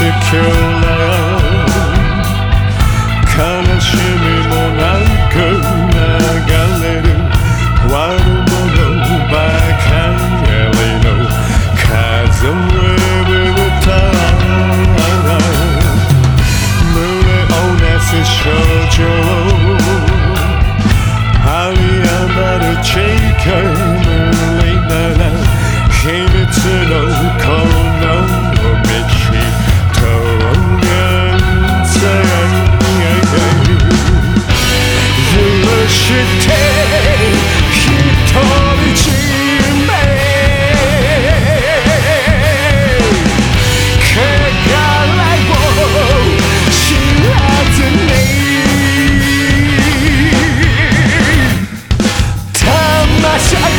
secure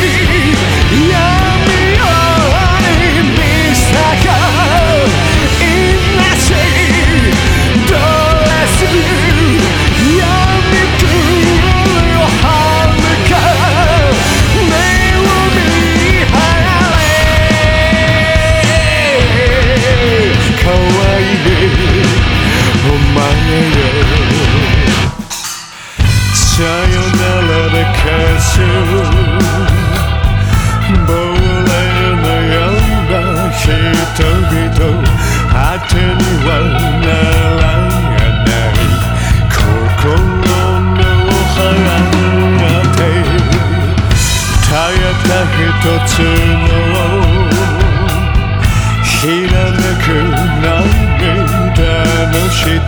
Yeah.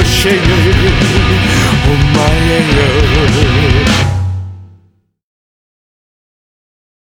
教えるお前よ